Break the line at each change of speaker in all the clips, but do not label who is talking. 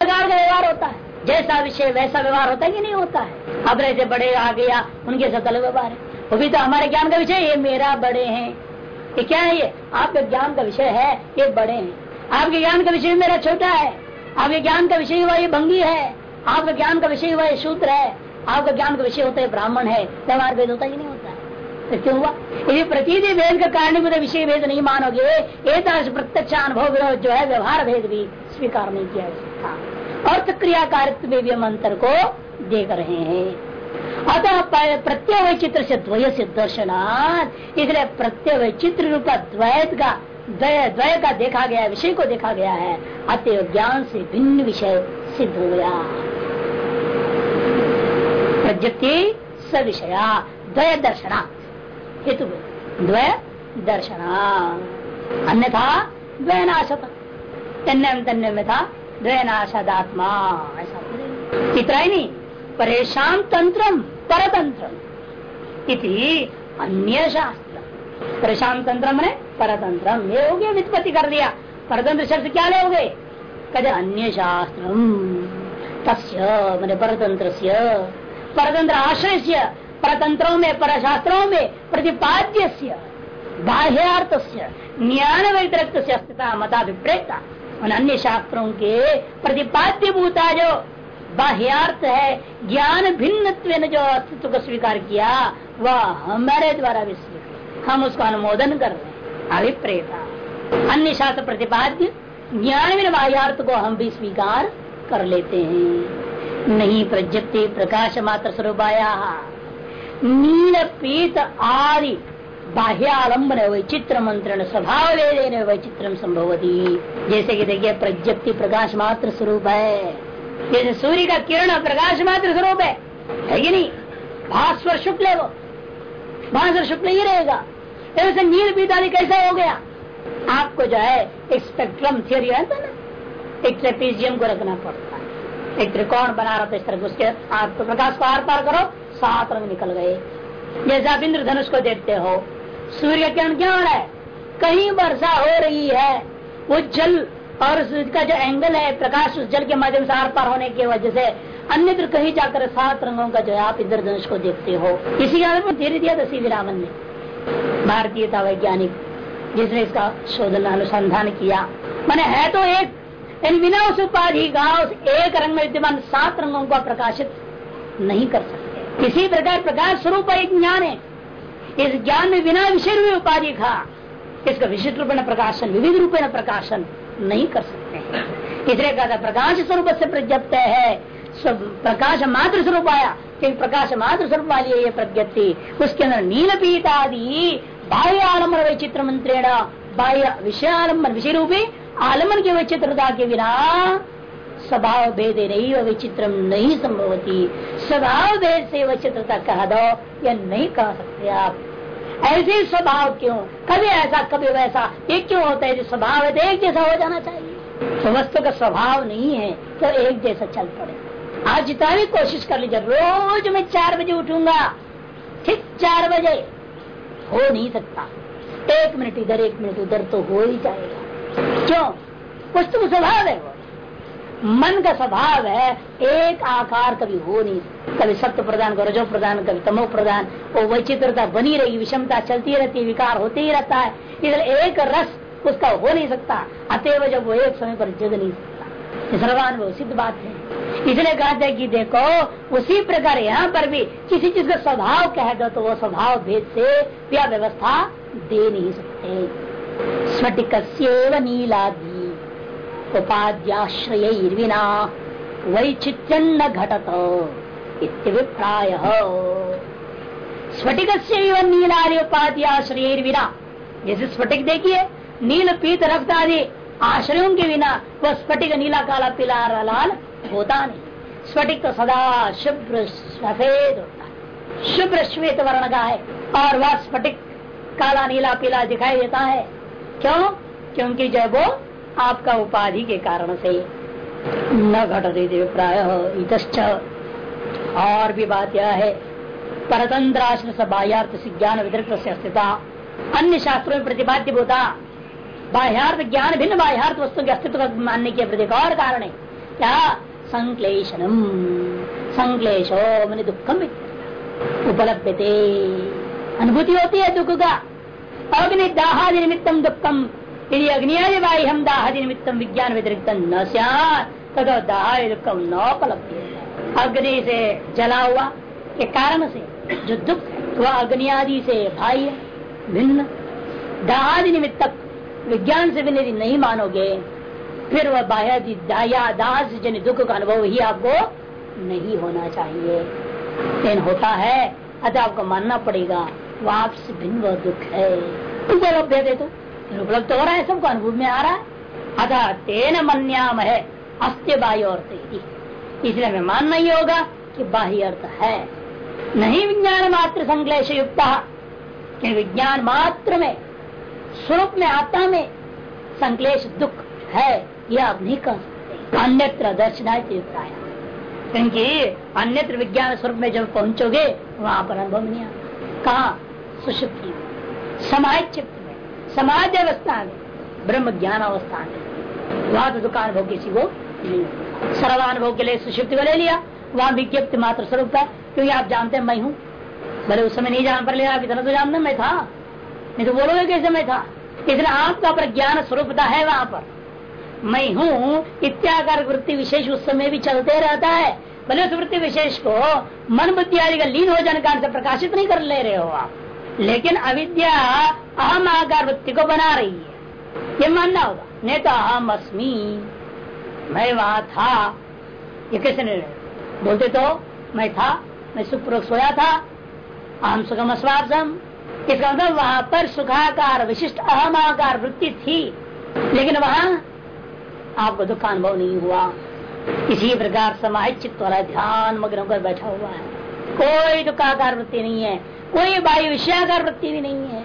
प्रकार का व्यवहार होता है। जैसा विषय, वैसा व्यवहार होता है कि नहीं होता है। अब ऐसे बड़े आ गया, उनके साथ अलग व्यवहार है। वो भी तो हमारे ज्ञान का विषय ये मेरा बड़े हैं। ये क्या है ये? आपके ज्ञान का विषय है, ये बड़े हैं। आपके ज्ञान का विषय मेरा छोटा है। आपके ज्ञान का विषय हुआ ये भंगी है। आपका ज्ञान का विषय हुआ ये शूद्र है। आपका ज्ञान का विषय होता है ब्राह्मण है। व्यवहार भेद होता ही नहीं होता। तो क्यों हुआ? यदि प्रतीति भेद का कारण विषय भेद नहीं मानोगे। एक प्रत्यक्ष अनुभव जो है, व्यवहार भेद भी स्वीकार नहीं किया जा सकता। अर्थ क्रियाकारित्व में भी अंतर को देख रहे हैं। अतः प्रत्यय वैचित्र से द्वय से दर्शनाथ इसलिए प्रत्यय वैचित्र रूप द्वैत का द्वय द्वय का देखा गया, विषय को देखा गया है। अतः ज्ञान से भिन्न विषय सिद्ध हो गया। प्रज्ञप्ति स विषया द्वय दर्शना हेतु द्वय दर्शना अन्यथा द्वयनाशत। तन्य तन्य में था द्वयनाशदात्मा। ऐसा इतना ही नहीं परेशान तंत्र परतंत्र अन्य शास्त्र परेशान तंत्र मैंने परतंत्र ये हो गया वित्पत्ति कर दिया। परतंत्र शब्द क्या लोगे कद अन्य शास्त्र तस्य, मैंने परतंत्र परतंत्र आश्रय परतंत्रों में, परशास्त्रों में प्रतिपाद्य बाह्यार्थ से ज्ञान व्यतिरिक्त से अस्तित्व, मताभिप्रेता। उन अन्य शास्त्रों के प्रतिपाद्य भूता जो बाह्यार्थ है, ज्ञान भिन्न जो अस्तित्व को स्वीकार किया, वह हमारे द्वारा भी हम उसका अनुमोदन कर रहे अभिप्रेता। अन्य शास्त्र प्रतिपाद्य, ज्ञान बाह्यार्थ को हम भी स्वीकार कर लेते हैं। नहीं प्रज्ञप्ति प्रकाश मात्र स्वरूपाया। नील पीत आदि बाह्यालंबन वैचित्र मंत्रण स्वभाव वैचित्र संभवती। जैसे कि देखिए, प्रज्ञप्ति प्रकाश मात्र स्वरूप है। जैसे सूर्य का किरण प्रकाश मात्र स्वरूप है। है नहीं? भास्वर शुक्ल है वो। भास्वर शुक्ल ही रहेगा। ऐसे नील पीताली कैसा हो गया? आपको जो है, एक स्पेक्ट्रम थियोरी है ना? एक ट्रेपीजियम को रखना पड़ता है। एक त्रिकोण बना रहा था इस तरह उसके आप तो प्रकाश को आर पार करो। सात रंग निकल गए। जैसे आप इंद्र धनुष को देखते हो। सूर्य किरण क्या हो? रहा है कहीं वर्षा हो रही है। वो जल और उसका जो एंगल है, प्रकाश उस जल के माध्यम से आर पार होने की वजह से अन्य कहीं जाकर सात रंगों का जो है आप इंद्र धनुष को देखते हो। इसी आधार पर धीरे दिया था सी रामन ने भारतीयता वैज्ञानिक जिसने इसका शोधन अनुसंधान किया। मैंने है तो एक बिना उस उपाधि का उस एक रंग में विद्यमान सात रंगों को प्रकाशित नहीं कर सकते। इसी प्रकार प्रकाश स्वरूप एक ज्ञान है। इस ज्ञान में बिना विषय रूप उपाधि का इसका विशिष्ट रूप प्रकाशन, विविध रूप प्रकाशन, नहीं कर सकते हैं। इसलिए कहता प्रकाश स्वरूप से प्रज्ञप्त है। प्रकाश मात्र स्वरूप आया, क्योंकि प्रकाश मात्र स्वरूप वाली है ये प्रज्ञप्ति। उसके अंदर नील पीत आदि बाह्य आलंबन वैचित्र मंत्रेण, बाह्य विषय आलंबन, विषय रूपी आलंबन के वैचित्रता के बिना स्वभाव भेद नहीं विचित्र नहीं संभवती। स्वभाव भेद से वैचित्रता कह दो या नहीं कह सकते आप। ऐसे स्वभाव क्यों? कभी ऐसा, कभी वैसा। ये क्यों होता है जो स्वभाव है तो एक जैसा हो जाना चाहिए। तो वस्तु का स्वभाव नहीं है तो एक जैसा चल पड़े। आज जितना भी कोशिश कर लीजिए, रोज मैं चार बजे उठूँगा। ठीक चार बजे। हो नहीं सकता। एक मिनट इधर, एक मिनट उधर तो हो ही जाएगा। क्यों? वस्तु स्वभाव है वो। मन का स्वभाव है, एक आकार कभी हो नहीं कभी सत्य प्रदान कभी रजो प्रदान, कभी तमो प्रदान। वो वैचित्रता बनी रही, विषमता चलती रहती विकार होते ही रहता है। इसलिए एक रस उसका हो नहीं सकता। अतएव जब वो एक समय पर जग नहीं सकता। सर्वान वो सिद्ध बात है। इसलिए कहते हैं कि देखो, उसी प्रकार यहाँ पर भी किसी चीज़ का स्वभाव कह दो तो वो स्वभाव भेद से व्यवस्था दे नहीं सकते। स्फटिक नीलादि उपाध्याश्रयर्विना वैचित्यन्न घटत इत्यभिप्राय स्फटिक से नीलादि उपाध्याश्रयर्विना जैसे स्फटिक देखिए, नील पीत रक्त आदि आश्रयों के बिना वह स्फटिक नीला काला पीला लाल होता नहीं। स्फटिक तो सदा शुभ्र सफ़ेद होता है। शुभ्र श्वेत वर्ण का है और वह स्फटिक काला नीला पीला दिखाई देता है। क्यों? क्योंकि जब वो आपका उपाधि के कारण से। न घटते प्राय इतश्च। और भी बात यह है परतंत्र आश्रय बाह्यार्थ से ज्ञान विदृत से अस्थिता अन्य शास्त्रों में प्रतिपाद्य होता, बाह्यार्थ ज्ञान भिन्न बाह्यार्थ वस्तु के अस्तित्व मानने के प्रति और कारण है। क्या? संक्लेशनम। संक्लेशो मैंने दुखम उपलब्ध अनुभूति होती है दुख का। अग्नि दाहादि निमित्तम दुखम। यदि अग्नियादि बाई हम दाहादि निमित्तम विज्ञान व्यतिरिक्त न उपलब्ध अग्नि से जला हुआ, के कारण से? जो दुख वह अग्नि आदि से भाई भिन्न। दाहादि निमित्तक विज्ञान से भी यदि नहीं मानोगे, फिर वह बाह्य दाया दाह से जन दुख का अनुभव ही आपको नहीं होना चाहिए। लेकिन होता है, अतः आपको मानना पड़ेगा वह आपसे भिन्न वह दुख है। उपलब्ध है तो। उपलब्ध तो हो रहा है सबको अनुभव में आ रहा है। अतः तेन मन्याम है अस्त्य बाह्य अर्थ इसलिए हमें मानना ही होगा कि बाह्य अर्थ है। नहीं विज्ञान मात्र संकलेश युक्त विज्ञान मात्र में स्वरूप में, आत्मा में संकलेश दुख है, यह आप नहीं कह सकते। अन्यत्र दर्शनाय क्योंकि अन्यत्र विज्ञान स्वरूप में जब पहुंचोगे, वहाँ पर अनुभव नहीं आता। कहा? सुशुक्ति समाज चित्त। समाज अवस्था में ब्रह्म ज्ञान अवस्था में वहाँ तो दुकान किसी को सर्वानुभव के लिए सुषुप्ति को ले लिया, वहाँ विज्ञप्ति मात्र स्वरूप था, क्योंकि आप जानते हैं मैं हूँ। भले उस समय नहीं जान पर लिया इतना तो जानते मैं था। नहीं तो बोलोगे कैसे मैं था? इसलिए आपका प्रज्ञान स्वरूपता है वहाँ पर। मैं हूँ, इत्याकार वृत्ति विशेष उस समय भी चलते रहता है। भले उस वृत्ति विशेष को मन बुद्धि का लीन हो जाने कारण से प्रकाशित नहीं कर ले रहे हो आप। लेकिन अविद्या अहम आकार वृत्ति को बना रही है। ये मानना होगा। नहीं तो अहम अस्मी। मैं वहाँ था। ये कैसे नहीं बोलते तो मैं था, मैं सुखपूर्वक सोया था। अहम सुखम अस्वासम इसका मतलब वहाँ पर सुखाकार विशिष्ट अहम आकार वृत्ति थी। लेकिन वहाँ आपको दुख अनुभव नहीं हुआ। इसी प्रकार समाहित चित्त वाला ध्यान मग्न होकर बैठा हुआ है। कोई दुखाकार वृत्ति नहीं है। कोई वायु विषयाकार वृत्ति भी नहीं है।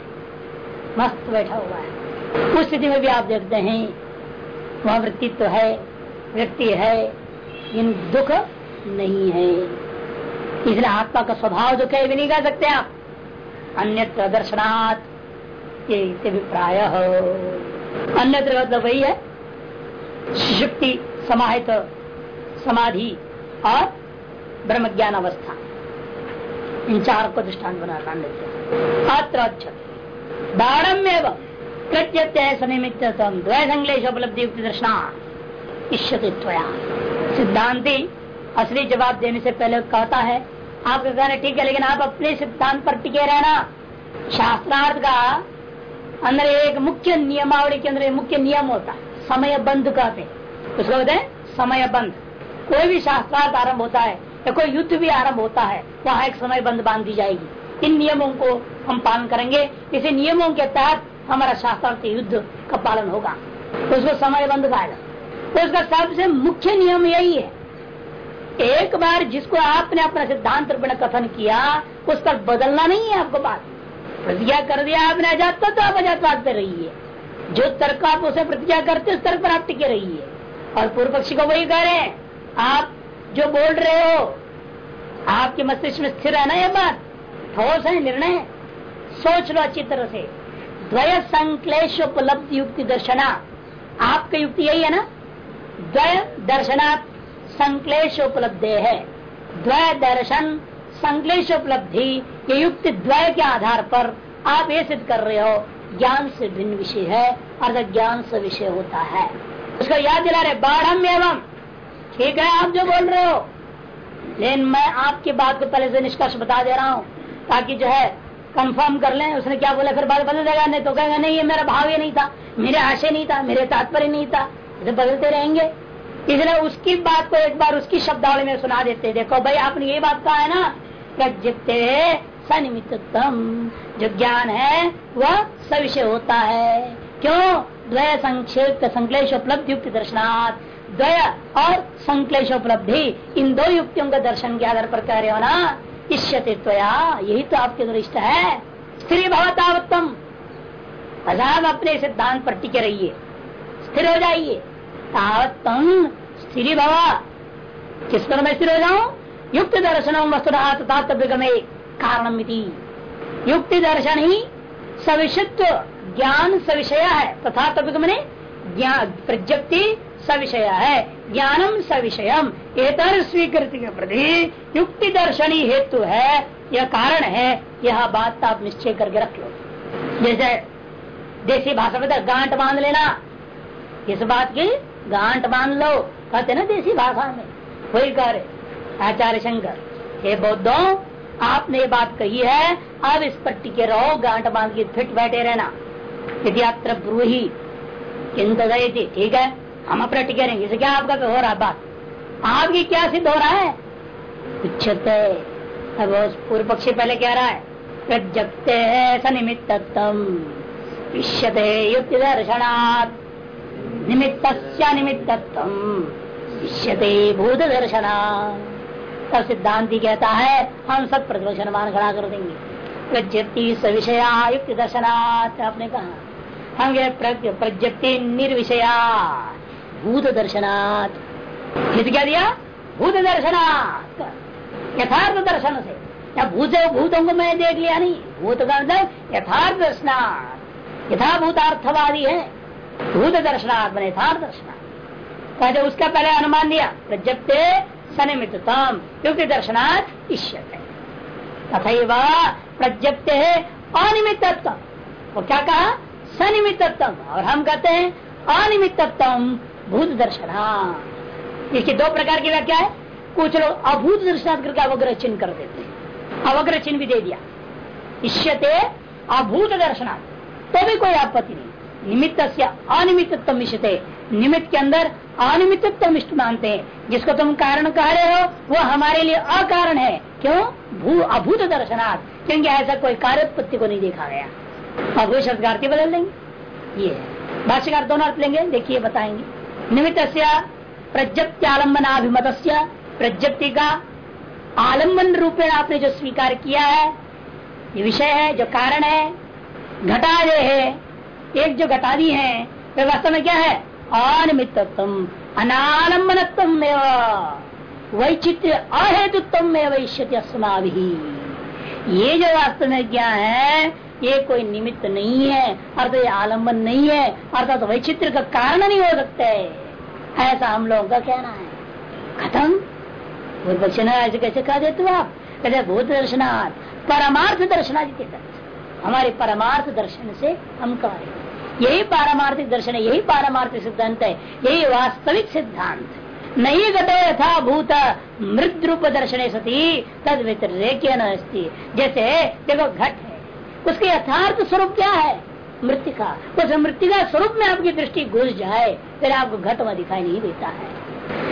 मस्त बैठा हुआ है। उस स्थिति में भी आप देखते हैं, वह वृत्तित्व तो है व्यक्ति है इन दुख नहीं है। इसलिए आत्मा का स्वभाव जो कहीं भी नहीं कह सकते आप। अन्यत्र दर्शनात्, ये प्राय अन्यत्र मतलब वही है शुक्ति समाहित समाधि और ब्रह्म ज्ञान अवस्था इन चार को दृष्टान बना अत्र बाढ़म्य कृत्य सनिमित द्वय संग्लेश उपलब्धि युक्त सिद्धांति असली जवाब देने से पहले कहता है, आप कहना ठीक है, लेकिन आप अपने सिद्धांत पर टिके रहना। शास्त्रार्थ का अंदर एक मुख्य नियमावली के अंदर एक मुख्य नियम होता है समय बंध कहते उसको कहते हैं समय बंध कोई भी शास्त्रार्थ आरंभ होता है या कोई युद्ध भी आरंभ होता है, वहाँ एक समय बंद बाँध दी जाएगी। इन नियमों को हम पालन करेंगे। इसी नियमों के तहत हमारा शास्त्रार्थ युद्ध का पालन होगा। उसको समय बंद कहा तो उसका सबसे मुख्य नियम यही है। एक बार जिसको आपने अपना सिद्धांत रूप कथन किया, उस पर बदलना नहीं है आपको बात। प्रतिज्ञा कर दिया आपने, अजात तो आप अजातवाद पे रही है जो तर्क आप उसे प्रतिज्ञा करते उस तर्क पर आप टिके रही है और पूर्व पक्षी को वही कह रहे हैं, आप जो बोल रहे हो, आपके मस्तिष्क में स्थिर है ना यह बात। ठोस है, निर्णय। सोच लो अच्छी तरह से। द्वय संकलेश उपलब्ध युक्ति दर्शना। आपका युक्ति यही है ना? द्वय दर्शनात् संकलेश उपलब्ध है। द्वय दर्शन संकलेश उपलब्धि ये युक्ति द्वय के आधार पर आप ये सिद्ध कर रहे हो, ज्ञान से भिन्न विषय है, अर्थात ज्ञान से विषय होता है। उसको याद दिला रहे बाढ़ एवं ठीक है, आप जो बोल रहे हो। लेकिन मैं आपकी बात को पहले से निष्कर्ष बता दे रहा हूँ, ताकि जो है कंफर्म कर लें, उसने क्या बोला, फिर बात बदल देगा नहीं तो कहेगा, नहीं, ये मेरा भाव ही नहीं था, मेरे आशय नहीं था, मेरे तात्पर्य नहीं था। इसे बदलते रहेंगे। इसलिए उसकी बात को एक बार उसकी शब्दावली में सुना देते देखो भाई, आपने ये बात कहा है ना प्रज्ञप्ते सनिमितम जो ज्ञान है, वह सविषय होता है। क्यों? द्वय संक्षेप संकलेश उपलब्धि युक्ति दर्शनाथ द्वय और संकलेश उपलब्धि, इन दो युक्तियों का दर्शन के आधार पर कह रहे ना? इष्यते यही तो आपके दृष्ट है। स्त्री भवतावत्तम। अजाम अपने सिद्धांत पर टिके रहिए। स्थिर हो जाइए। तावत्तम स्त्री भवा। किस पर मैं स्थिर हो जाऊँ? युक्त दर्शन वस्तुरा तथा कारण युक्ति दर्शन ही सविषत्व ज्ञान सविषय है। तथा तभी मैंने प्रज्ञप्ति सविषय है। ज्ञानम सविषयम। एतर स्वीकृति के प्रति युक्ति दर्शनी हेतु है, यह कारण है, यह बात आप निश्चय करके रख लो। जैसे देसी भाषा में तो गांठ बाँध लेना। इस बात की गांठ बाँध लो। कहते ना देसी भाषा में। वही कर आचार्य शंकर, हे बौद्धों, आपने ये बात कही है, अब इस पर टिके रहो, गांठ बाँध के फिट बैठे रहना। यदि अत्र ब्रूही किंत ठीक है हम अपने टिके रहेंगे। इसे क्या आपका हो रहा बात? आपकी क्या सिद्ध हो रहा है? अब पूर्व पक्षी पहले कह रहा है? प्रजप्ते है सनिमित्त इष्यते युक्ति दर्शनात्। निमित्त निमित्त इष्यते भूत दर्शना तब सिद्धांति कहता है, हम सब प्रतिवचन मान खड़ा कर देंगे। प्रज्ञप्ति सविषया युक्ति दर्शनात्। आपने कहा। हम प्रज्ञप्ति निर्विषया। भूत दर्शनात् क्या दिया? भूत दर्शनात् यथार्थ दर्शन से या भूत भूतों को मैं देख लिया नहीं। भूत का मतलब यथार्थ दर्शनार्थ यथाभूतार्थवादी है। भूत दर्शनार्थ यथार्थ दर्शनार्थ कहते उसका पहले अनुमान दिया, प्रजप्ते सनिमितम क्योंकि दर्शनार्थ इष्यत। तथा प्रज्ञप्त है अनिमित्व वो क्या कहा? सनिमित्व और हम कहते हैं अनिमित्तम भूत दर्शन इसकी दो प्रकार की व्याख्या है। कुछ लोग अभूत दर्शनाथ करके अवग्रह चिन्ह कर देते हैं। अवग्रह चिन्ह भी दे दिया। इष्यते अभूत दर्शनाथ तो भी कोई आपत्ति नहीं। निमित्त अनिमित्तम इष्यते। निमित्त के अंदर अनिमित्तम इष्ट मानते हैं। जिसको तुम कारण कह रहे हो, वो हमारे लिए अकारण है। क्यों? भू, अभूत दर्शनार्थ क्योंकि ऐसा कोई कार्योत्पत्ति को नहीं देखा गया। अभूत शब्द बदल देंगे। ये भाष्यकार दोनों अर्थ लेंगे। देखिए, बताएँगे। निमित्त प्रज्ञप्त्यालंबनाभिमत प्रज्ञप्ति का आलंबन रूपेण आपने जो स्वीकार किया है, ये विषय है, जो कारण है घटा जो है, एक जो घटादी है, वे तो वास्तव में क्या है? अनिमित्तम अनालंबनत्म वैचित्र अहेतुत्व में वैश्यति भी ये जो वास्तव में क्या है ये कोई निमित्त नहीं है अर्थात ये आलंबन नहीं है, अर्थात तो वैचित्र का कारण नहीं हो सकता। है ऐसा हम लोगों का कहना है। खत्म भूत पक्ष ऐसे कैसे कह देते हो आप? कहते भूत दर्शनार्थ परमार्थ दर्शनादि हमारे परमार्थ दर्शन से हम कह रहे यही पारमार्थिक दर्शन है, यही पारमार्थिक सिद्धांत है, यही वास्तविक सिद्धांत। नहीं घटो यथा भूत मृद रूप दर्शन सती, तद व्यतिरेक जैसे, देखो घट है। उसके यथार्थ स्वरूप क्या है? मृत्यु मृतिका। उस मृतिका स्वरूप में आपकी दृष्टि घुस जाए, फिर आपको घट में दिखाई नहीं देता है।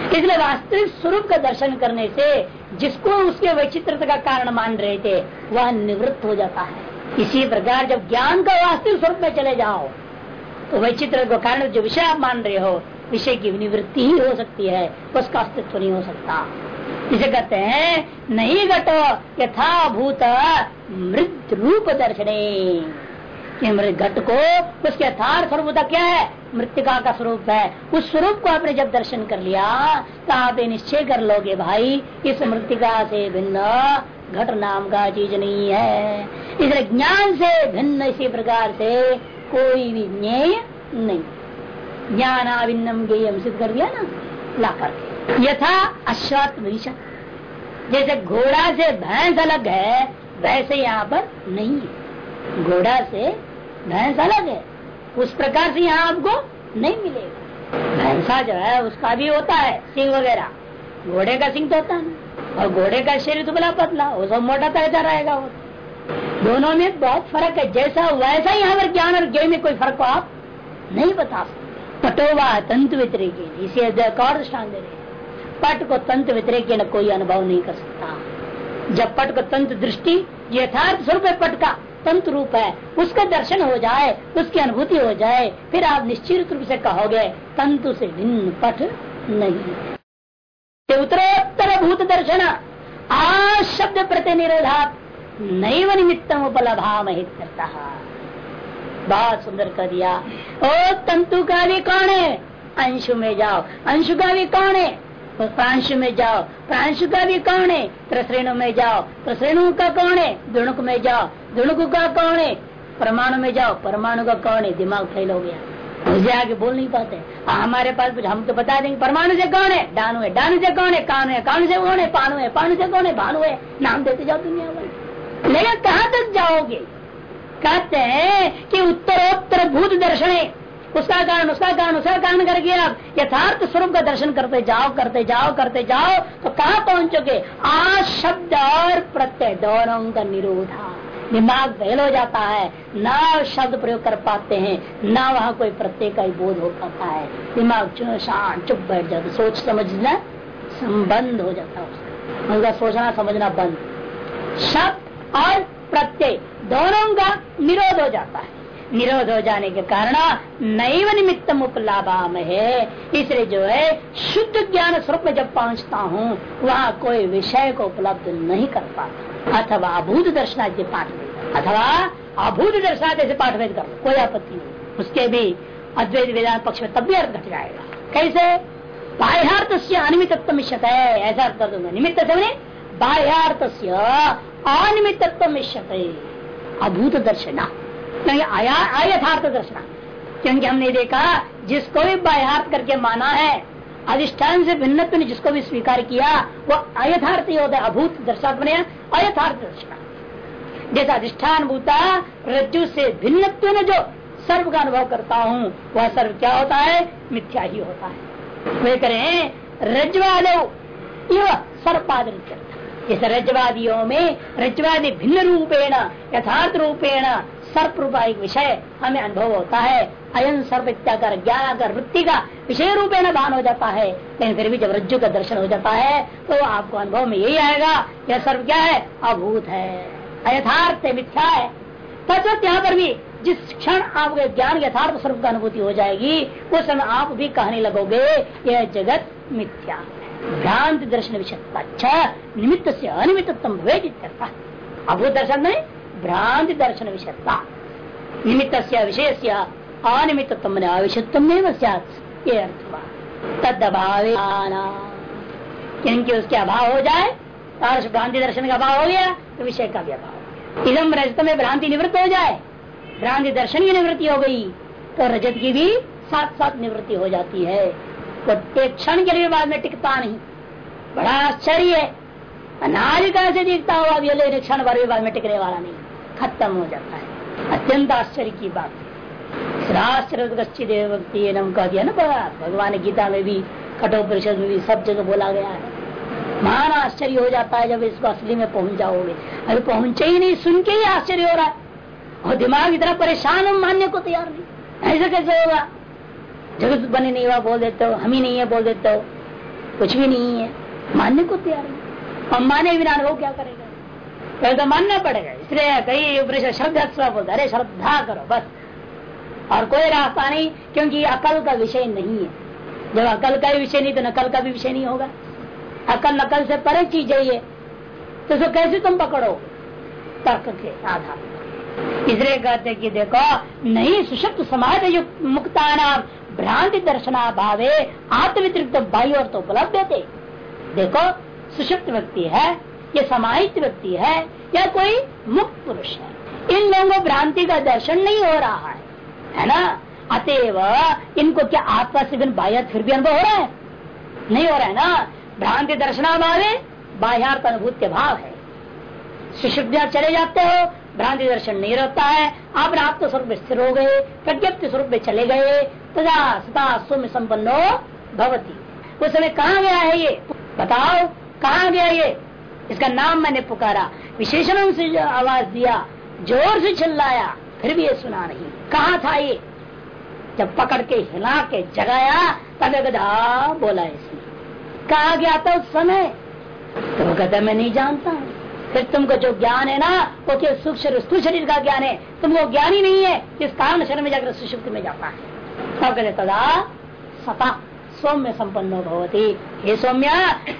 इसलिए वास्तविक स्वरूप का दर्शन करने से जिसको उसके वैचित्रता का कारण मान रहे थे, वह निवृत्त हो जाता है। इसी प्रकार जब ज्ञान का वास्तविक स्वरूप में चले जाओ तो वैचित्र को कारण जो विषय आप मान रहे हो, विषय की निवृत्ति ही हो सकती है, उसका अस्तित्व नहीं हो सकता। इसे कहते हैं, नहीं घटो, यथाभूत मृत रूप दर्शने। घट को, उसके यथार्थ स्वरूप क्या है? मृतिका का स्वरूप है। उस स्वरूप को आपने जब दर्शन कर लिया तो आप निश्चय कर लोगे, भाई, इस मृतिका से भिन्न घट नाम का चीज़ नहीं है। इसलिए ज्ञान से भिन्न इसी प्रकार से कोई भी ज्ञेय नहीं। ज्ञान अभिन्नम गेयम सिद्ध कर दिया ना? ला करके। यथा अश्वत जैसे घोड़ा से भैंस अलग है, वैसे यहाँ पर नहीं है। घोड़ा से भैंस अलग है, उस प्रकार से यहाँ आपको नहीं मिलेगा। भैंसा जो है, उसका भी होता है सिंह वगैरह। घोड़े का सिंह तो होता है और घोड़े का शरीर दुबला पतला, वो सब मोटा तैसा रहेगा वो। दोनों में बहुत फ़र्क है। जैसा वैसा यहाँ पर ज्ञान और ज्ञान में कोई फ़र्क आप नहीं बता सकते। पटोवा तंतु व्यतिरिक इसे और दृष्टान रहे पट को तंतु व्यतिरिक कोई अनुभव नहीं कर सकता। जब पट को तंत्र दृष्टि यथार्थ स्वरूप पट का तंत्र रूप है, उसका दर्शन हो जाए, उसकी अनुभूति हो जाए, फिर आप निश्चित रूप से कहोगे, तंतु से भिन्न पट नहीं। उत्तरोत्तर भूत दर्शन, आ शब्द प्रति निरोधा नैव निमित्तम उपलभाम करता बहुत सुंदर कर दिया। ओ तंतु का भी कौन है? अंशु में जाओ। अंशु का भी कौन है? प्रांश में जाओ। प्रांश का भी कौन है? त्रश्रेणु में जाओ। त्रश्रेणु का कौन है? दुणुक में जाओ। दुणुक का कौन है? परमाणु में जाओ। परमाणु का कौन है? दिमाग फेल हो गया। मुझे आगे बोल नहीं पाते। हाँ, हमारे पास हम तो बता देंगे। परमाणु से कौन है? डानु है। डानू से कौन है? कान है। कान से कौन है? पानु है। पानु से कौन है? भानु है। नाम देते जाओ दुनिया में। लेकिन कहाँ तक जाओगे? कहते हैं कि उत्तरोत्तर भूत दर्शन है। उसका कारण उसका कारण उसका कारण करके आप यथार्थ स्वरूप का दर्शन करते जाओ करते जाओ करते जाओ तो कहा पहुंचोगे आ शब्द और प्रत्यय दोनों का निरोधा दिमाग फेल हो जाता है। ना शब्द प्रयोग कर पाते हैं, ना वहाँ कोई प्रत्यय का ही बोध हो पाता है। दिमाग शांत, चुप बैठ जाता सोच समझना संबंध हो जाता है उसका। उनका सोचना समझना बंद। शब्द और प्रत्यय दोनों का निरोध हो जाता है। निरोध हो जाने के कारण नैव निमित्तम उपलाभा में है। इसलिए जो है, शुद्ध ज्ञान स्वरूप में जब पहुँचता हूँ, वहाँ कोई विषय को उपलब्ध नहीं कर पाता। अथवा अभूत दर्शना पाठ अथवा अभूत दर्शना जैसे पाठ वेद कर। कोई आपत्ति नहीं। उसके भी अद्वैत वेदांत पक्ष में तब भी अर्थ घट जाएगा। कैसे? बाह्यार्थ से अनिमित्व मिश्यत है ऐसा अर्थ कर दूँगा निमित्त से बाह्यार्थ से अनिमित्व मिश्यत अभूत दर्शना अयथार्थ दर्शना। क्योंकि हमने देखा, जिसको भी बाह्यार्थ करके माना है, अधिष्ठान से भिन्नत्व ने जिसको भी स्वीकार किया, वो अयथार्थ ही होता है अभूत दर्शात बने, अयथार्थ दर्शना जैसा अधिष्ठान भूता, रज्जु से भिन्नत्व ने जो सर्व का अनुभव करता हूँ, वह सर्व क्या होता है? मिथ्या ही होता है। वे करें रज्वादो सर्पादन करता। इस रजवादियों में रजवादी भिन्न रूपेण, यथार्थ रूपेण सर्प रूपा एक विषय हमें अनुभव होता है। अयन सर्प इत्याकार ज्ञान कर वृत्ति का विषय रूपे न भान हो जाता है। लेकिन फिर भी जब रज्जु का दर्शन हो जाता है तो आपको अनुभव में यही आएगा, यह सर्प क्या है? अभूत है। अयथार्थ मिथ्या है। तत्व यहाँ पर भी जिस क्षण आपके ज्ञान यथार्थ स्वरूप का अनुभूति हो जाएगी, उस समय आप भी कहने लगोगे, यह जगत मिथ्या भ्रांति दर्शन विषय अच्छा निमित्त से अनिमित्तम भवे अभूत दर्शन नहीं भ्रांति दर्शन विषयता निमित्त विषय से अविषत्व ये अर्थ हुआ तद अभाव क्योंकि उसके अभाव हो जाए और भ्रांति दर्शन का अभाव हो गया तो विषय का भी अभाव इधम रजत में भ्रांति निवृत्त हो जाए, भ्रांति दर्शन की निवृत्ति हो गई तो रजत की भी साथ साथ निवृत्ति हो जाती है। तो एक क्षण के लिए बाद में टिकता नहीं। बड़ा आश्चर्य है। अनाज से दिखता हुआ क्षण भर भी बाद में टिकने वाला नहीं। खत्म हो जाता है। अत्यंत आश्चर्य की बात। आश्चर्य भक्ति ना भगवान गीता में भी कठोपरिषद में भी सब जगह बोला गया है। महान आश्चर्य हो जाता है जब इसको असली में पहुँच जाओगे। अरे पहुँचे ही नहीं, सुन के ही आश्चर्य हो रहा है। और दिमाग इतना परेशान हम मानने को तैयार नहीं। ऐसा कैसे होगा? जगत बने नहीं हुआ, बोल देते हो। हम ही नहीं है, बोल देते हो। कुछ भी नहीं है। मानने को तैयार नहीं। हम माने बिना अनुभव क्या करेगा? पहले तो मानना पड़ेगा। इसलिए कई श्रद्धा बोलता अरे, श्रद्धा करो, बस। और कोई रास्ता नहीं, क्योंकि अकल का विषय नहीं है। जब अकल का विषय नहीं तो नकल का भी विषय नहीं होगा। अकल नकल से परे चीज़ है ये। तो उसको कैसे तुम पकड़ो? तर्क के आधार इसलिए कहते कि देखो, नहीं सुशक्त समाज युक्त मुक्ता नाम भ्रांति दर्शना भावे आत्मवितरिक्त बाई और तो उपलब्ध थे देखो सुशक्त व्यक्ति है ये समाहित व्यक्ति है, या कोई मुक्त पुरुष है। इन लोगों को भ्रांति का दर्शन नहीं हो रहा है। है ना? अतएव इनको क्या आत्मा से बाह्य फिर भी अनुभव हो रहा है? नहीं हो रहा है ना? भ्रांति दर्शनाभाव है बाह्यार्थ अनुभूत भाव है। शिशुद्या चले जाते हो, भ्रांति दर्शन नहीं रहता है। आप रात तो स्वरूप स्थिर हो गए, प्रज्ञप्ति स्वरूप में चले गए तथा सता सुम संपन्नो भवती। उस समय कहा गया है ये? बताओ, कहा गया ये? इसका नाम मैंने पुकारा। विशेषण से आवाज़ दिया, ज़ोर से चिल्लाया, फिर भी ये सुना नहीं। कहा था ये? जब पकड़ के हिला के जगाया, तब गधा बोला इसने। कहा गया था उस समय? तो वो मैं नहीं जानता। फिर तुमको जो ज्ञान है ना, वो केवल सूक्ष्म स्थूल शरीर का ज्ञान है। तुमको ज्ञान ही नहीं है किस कारण शरीर में जाकर सुषुप्त में जाता है। तब कहते, तदा सता, सौम्य संपन्न भवती। हे सौम्य,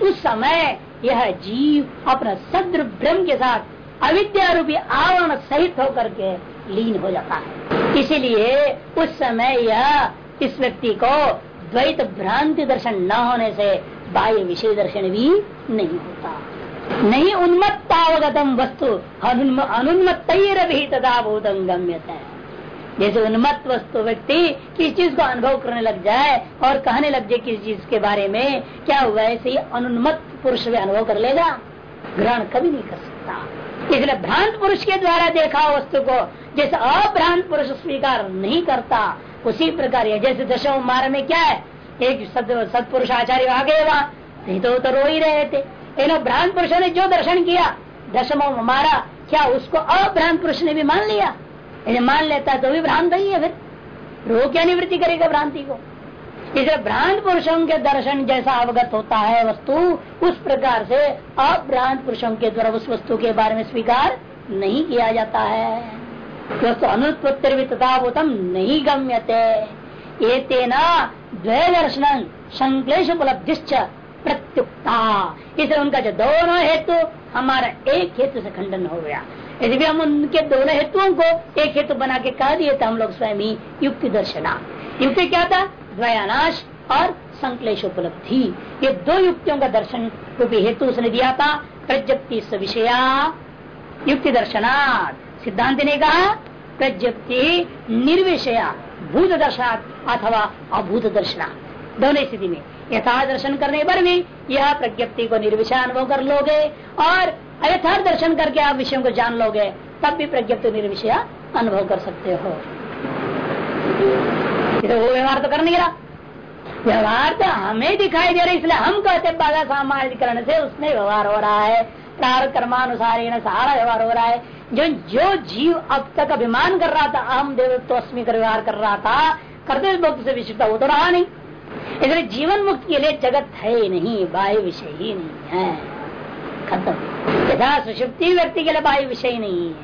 उस समय यह जीव अपना सद्र ब्रह्म के साथ अविद्या रूपी आवरण सहित होकर के लीन हो जाता है। इसीलिए उस समय यह इस व्यक्ति को द्वैत भ्रांति दर्शन न होने से बाह्य विषय दर्शन भी नहीं होता। नहीं उन्मत्तावगतम वस्तु अनुन्मत्त तदा भूतम गम्य जैसे उन्मत्त वस्तु व्यक्ति किस चीज़ को अनुभव करने लग जाए और कहने लग जाए किस चीज़ के बारे में क्या वैसे ही अनुन्मत्त पुरुष भी अनुभव कर लेगा? ग्रहण कभी नहीं कर सकता। इसलिए भ्रांत पुरुष के द्वारा देखा वस्तु को जैसे अभ्रांत पुरुष स्वीकार नहीं करता उसी प्रकार है जैसे दशम मार में क्या है? एक सत्पुरुष आचार्य आ गए वहाँ नहीं तो, वो तो रो ही रहे थे। इन भ्रांत पुरुषों ने जो दर्शन किया दशम मारा क्या उसको अभ्रांत पुरुष ने भी मान लिया? यदि मान लेता है तो भी भ्रांत ही है फिर। रो क्या निवृत्ति करेगा भ्रांति को? इसलिए भ्रांत पुरुषों के दर्शन जैसा अवगत होता है वस्तु, उस प्रकार से अभ्रांत पुरुषों के द्वारा उस वस्तु के बारे में स्वीकार नहीं किया जाता है। वस्तु अनुत्पत्ति तथाभूतम नहीं गम्यते। ये तेना दर्शन संक्लेश उपलब्धि प्रत्युक्ता। इसलिए उनका जो दोनों हेतु, हमारा एक हेतु से खंडन हो गया। यदि भी हम उनके दोनों हेतुओं को एक हेतु बना के कह दिए तो हम लोग स्वयं ही युक्ति दर्शना युक्ति क्या था? द्वयानाश और संकलेश उपलब्धि ये दो युक्तियों का दर्शन रूपी हेतु उसने दिया था। प्रज्ञप्ति विषया युक्ति दर्शनाथ सिद्धांत ने कहा, प्रज्ञप्ति निर्विषया भूत दर्शनाथ अथवा अभूत दर्शना दोनों स्थिति में यथा दर्शन करने पर भी यह प्रज्ञप्ति को निर्विषय अनुभव कर लोगे और अयथार्थ दर्शन करके आप विषय को जान लोगे, तब भी प्रज्ञप्त निर्विषय अनुभव कर सकते हो। वो व्यवहार तो कर नहीं रहा। व्यवहार तो हमें दिखाई दे रहा है, इसलिए हम कहते बाधा सामाजिकरण से उसमें व्यवहार हो रहा है प्रार कर्मानुसार सारा व्यवहार हो रहा है। जो जो जीव अब तक अभिमान कर रहा था अहम देवत्व अस्मी कर व्यवहार कर रहा था करते भक्त से विशिष्ट वो तो रहा नहीं। इसलिए जीवन मुक्त के लिए जगत है ही नहीं, बाह्य विषय ही नहीं है। खत्म। यथा सुषुप्ति व्यक्ति के लिए बाह्य विषय नहीं है।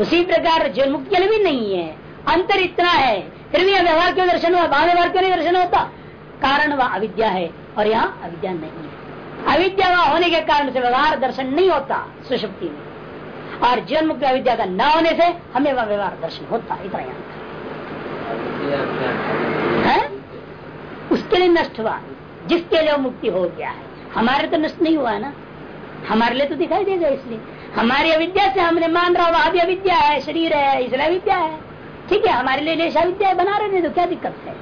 उसी प्रकार जीवन मुक्त के लिए भी नहीं है। अंतर इतना है फिर भी व्यवहार क्यों दर्शन हुआ? बाह्य व्यवहार क्यों नहीं दर्शन होता? कारण वह अविद्या है और यहाँ अविद्या नहीं है। अविद्या वह होने के कारण से व्यवहार दर्शन नहीं होता सुषुप्ति में। और जीवन मुक्त अविद्या का न होने से हमें वह व्यवहार दर्शन होता इतना यहाँ। है? उसके लिए नष्ट हुआ। जिसके लिए मुक्ति हो गया है। हमारे तो नष्ट नहीं हुआ है ना? हमारे लिए तो दिखाई देगा इसलिए। हमारी अविद्या से हमने मान रहा वहाँ भी अविद्या है शरीर है इसलिए अविद्या है। ठीक है हमारे लिए लेश अविद्या बना रहे तो क्या दिक्कत है?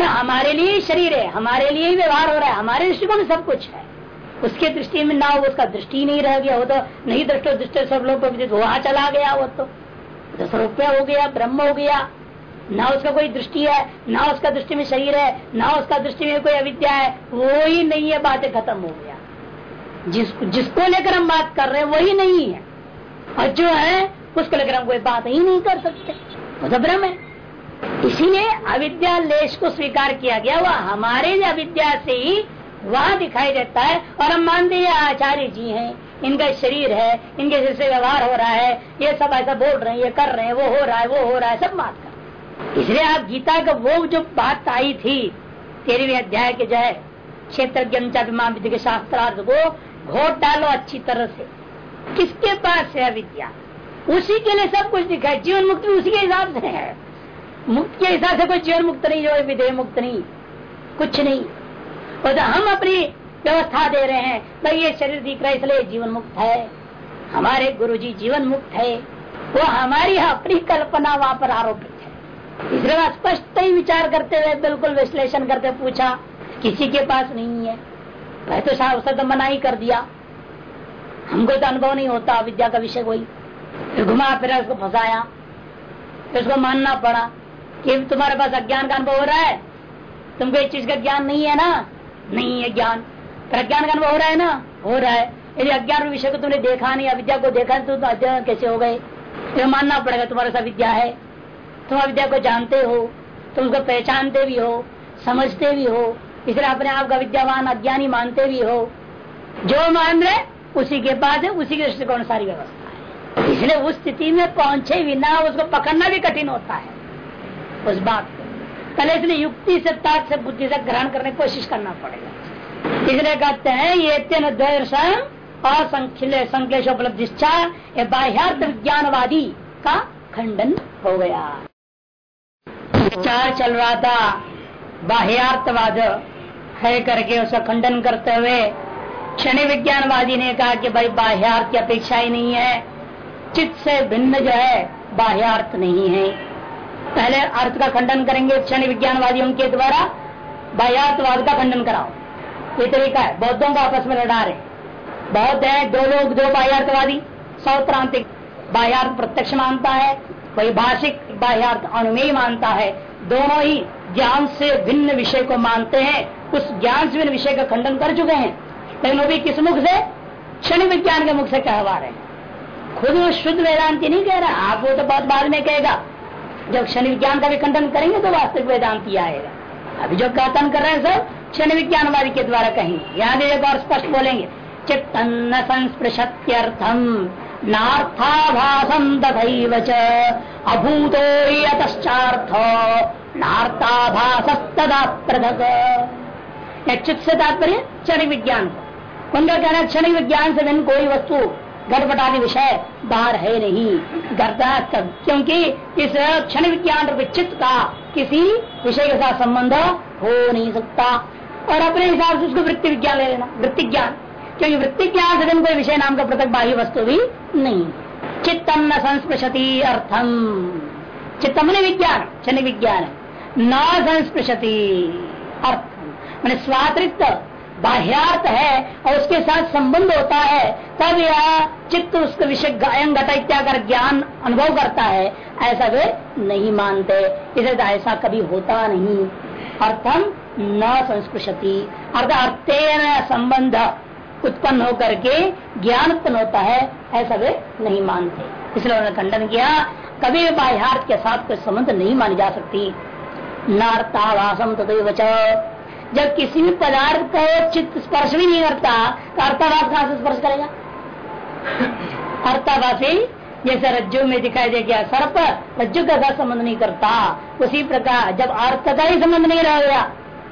हमारे लिए शरीर है हमारे लिए व्यवहार हो रहा है हमारे दृष्टिकोण सब कुछ है। उसके दृष्टि में ना हो उसका दृष्टि नहीं रह गया वो तो नहीं दृष्टि दृष्टि सब लोग वहाँ चला गया वो तो। दस रुपया हो गया ब्रह्म हो गया। ना उसका कोई दृष्टि है ना उसका दृष्टि में शरीर है ना उसका दृष्टि में कोई अविद्या है वो ही नहीं है बातें खत्म हो गया जिस, जिसको लेकर हम बात कर रहे हैं, वही नहीं है। और जो है, उसको लेकर हम कोई बात ही नहीं कर सकते। वो तो ब्रह्म है। इसीलिए अविद्या लेश को स्वीकार किया गया। वह हमारे अविद्या से ही वह दिखाई देता है। और हम मानते हैं आचार्य जी हैं। इनका शरीर है, इनके सिर जैसे व्यवहार हो रहा है। ये सब ऐसा बोल रहे हैं, ये कर रहे हैं, वो हो रहा है, वो हो रहा है, सब बात कर इसलिए आप गीता का वो जो बात आई थी, तेरहवीं अध्याय के जो है क्षेत्र के शास्त्रार्थ को घोट डालो अच्छी तरह से। किसके पास है विद्या? उसी के लिए सब कुछ दिखा है। जीवन मुक्ति उसी के हिसाब से है। मुक्त के हिसाब से कोई जीवन मुक्त नहीं, जो विधेय मुक्त नहीं। कुछ नहीं। और तो हम अपनी व्यवस्था दे रहे हैं, भाई ये शरीर दिख रहा है, इसलिए जीवन मुक्त है। हमारे गुरु जी जीवन मुक्त है। वो हमारी अपनी कल्पना वहाँ पर आरोपित है। इसलिए स्पष्ट ही विचार करते हुए, बिल्कुल विश्लेषण करते पूछा, किसी के पास नहीं है। वह तो साहब मना ही कर दिया। हमको तो अनुभव नहीं होता विद्या का विषय कोई। फिर घुमा फिर उसको फंसाया। फिर उसको मानना पड़ा कि तुम्हारे पास अज्ञान का अनुभव हो रहा है। तुमको इस चीज़ का ज्ञान नहीं है ना? नहीं है ज्ञान। फिर अज्ञान का अनुभव हो रहा है ना? हो रहा है। यदि अज्ञान विषय को तुमने देखा नहीं अविद्या को देखा तो अध्ययन कैसे हो गए? फिर मानना पड़ेगा तुम्हारे साथ विद्या है। तुम अविद्या को जानते हो, तुम उसको पहचानते भी हो, समझते भी हो। इसलिए अपने आप का विद्यावान अज्ञानी मानते भी हो। जो मान रहे, उसी के बाद है, उसी के दृष्टिकोण सारी व्यवस्था है। इसलिए उस स्थिति में पहुँचे बिना उसको पकड़ना भी कठिन होता है। उस बात को। पहले इसलिए युक्ति से, ताक से, बुद्धि से ग्रहण करने की कोशिश करना पड़ेगा। इसलिए कहते हैं, ये तेन दर्शन असंख्य संकलेश उपलब्धि बाह्यार्थ विज्ञानवादी का खंडन हो गया। विचार चल रहा था? बाह्यार्थवाद है करके उसका खंडन करते हुए क्षण विज्ञानवादी ने कहा कि भाई बाह्यार्थ की अपेक्षा ही नहीं है। चित्त से भिन्न जो है, बाह्यार्थ नहीं है। पहले अर्थ का खंडन करेंगे क्षण विज्ञानवादियों के द्वारा, बाह्यार्थवाद का खंडन कराओ। ये तरीका है। बौद्धों का आपस में लड़ा रहे बौद्ध है, दो लोग, दो बाह्यार्थवादी, सौत्रांतिक बाह्यार्थ प्रत्यक्ष मानता है, वही भाषिक बाह्यार्थ अनुमेय मानता है। दोनों ही ज्ञान से भिन्न विषय को मानते हैं, उस ज्ञान से भिन्न विषय का खंडन कर चुके हैं। लेकिन वो भी किस मुख से? क्षण विज्ञान के मुख से कहवा रहे हैं। खुद वो शुद्ध वेदांति नहीं कह रहा, आप वो तो बहुत बाद में कहेगा। जब क्षण विज्ञान का भी खंडन करेंगे तो वास्तविक वेदांति आएगा। अभी जो कथन कर रहे हैं सब, क्षण विज्ञानवादी के द्वारा कहेंगे। यहाँ भी एक और स्पष्ट बोलेंगे, चित्तन्न संस्पृशत्यर्थम। नार्थाभासम तथैव अभूतो यतश्चार्थ। पृथक से तात्पर्य क्षण विज्ञान उनका कहना क्षण विज्ञान से भिन्न कोई वस्तु घटपटादि विषय बाहर है नहीं। घटता क्योंकि इस क्षण विज्ञान चित्त का किसी विषय के साथ संबंध हो नहीं सकता। और अपने हिसाब से उसको वृत्ति विज्ञान ले लेना वृत्ति ज्ञान क्योंकि वृत्ति ज्ञान से कोई विषय नाम का पृथक बाह्य वस्तु भी नहीं। चित्तम न संस्पृशति अर्थम। चित्तम विज्ञान क्षण विज्ञान। न संस्पृशति अर्थम। मैंने स्वातिरिक्त बाह्यार्थ है और उसके साथ संबंध होता है, तब यह चित्त उसके विषय गायन घटा ज्ञान अनुभव करता है, ऐसा वे नहीं मानते। इसे तो ऐसा कभी होता नहीं। अर्थम न संस्पृशति। अर्थ अर्थे संबंध। उत्पन्न होकर के ज्ञान उत्पन्न होता है, ऐसा वे नहीं मानते। इसलिए उन्होंने खंडन किया, कभी भी बाह्यार्थ के साथ कोई संबंध नहीं मानी जा सकती। नार्थावासम तथा जब किसी भी पदार्थ को चित्त स्पर्श भी नहीं करता तो अर्थावास कहाँ से स्पर्श करेगा? अर्थावासी जैसे रज्जु में दिखाई दे गया, सर्प रज्जु का साथ संबंध नहीं करता। उसी प्रकार, जब अर्थ का ही संबंध नहीं रह गया